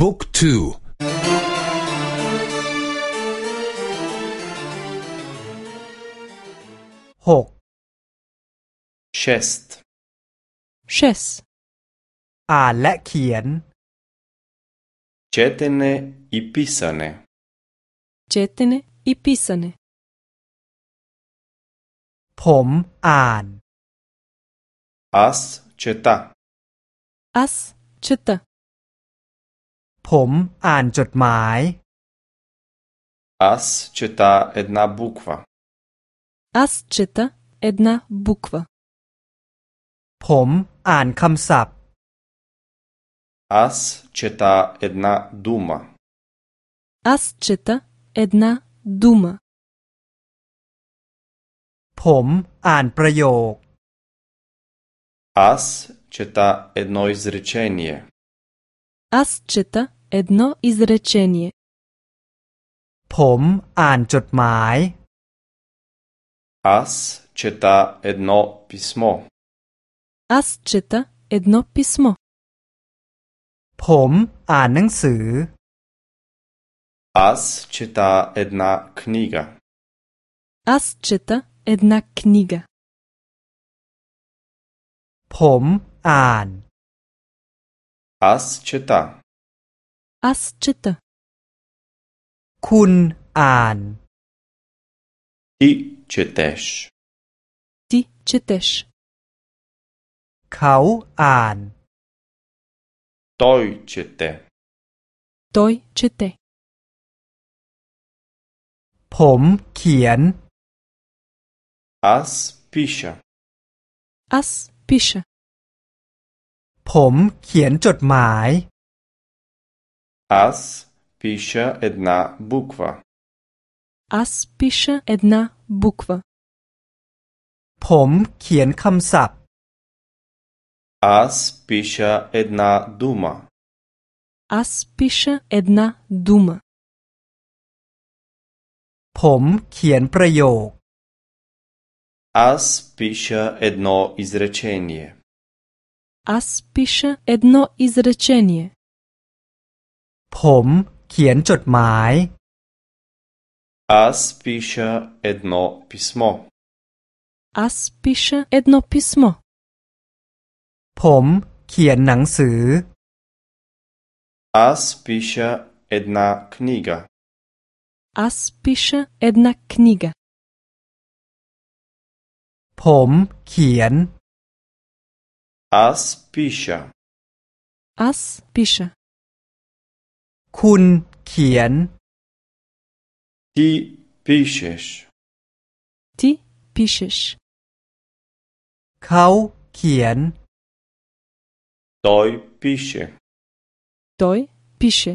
บุ๊กทูหก Šest. Šest. อ่านและเขียน Четене и писане. Четене и писане. ผมอ่าน Аз чета. Аз чета. ผมอ่านจดหมาย Аз чета една буква. Аз чета една буква. ผมอ่านคำศัพท์ Аз чета една дума. Аз чета една дума. ผมอ่านประโยค Аз чета едно изречение. Аз чета едно изречение. ผมอ่านจดหมาย Аз чета едно писмо. Аз чета едно писмо. ผมอ่านหนังสือ Аз чета една книга. Аз чета една книга. ผมอ่าน Аз чета. Аз чета. คุณอ่าน Ти четеш. Ти четеш. เขาอ่าน Той чете. Той чете. ผมเขียน Аз пиша. Аз пиша. ผมเขียนจดหมาย Аз пиша една буква. Аз пиша една буква. ผมเขียนคำศัพท์ Аз пиша една дума. Аз пиша една дума. ผมเขียนประโยค Аз пиша едно изречение. Аз пиша едно изречение. ผมเขียนจดหมาย Аз пиша едно писмо. Аз пиша едно писмо. ผมเขียนหนังสือ Аз пиша една книга. Аз пиша една книга. ผมเขียน Аз пиша. Аз пиша. คุณเขียน Ти пишеш. Ти пишеш. เขาเขียน Той пише. Той пише.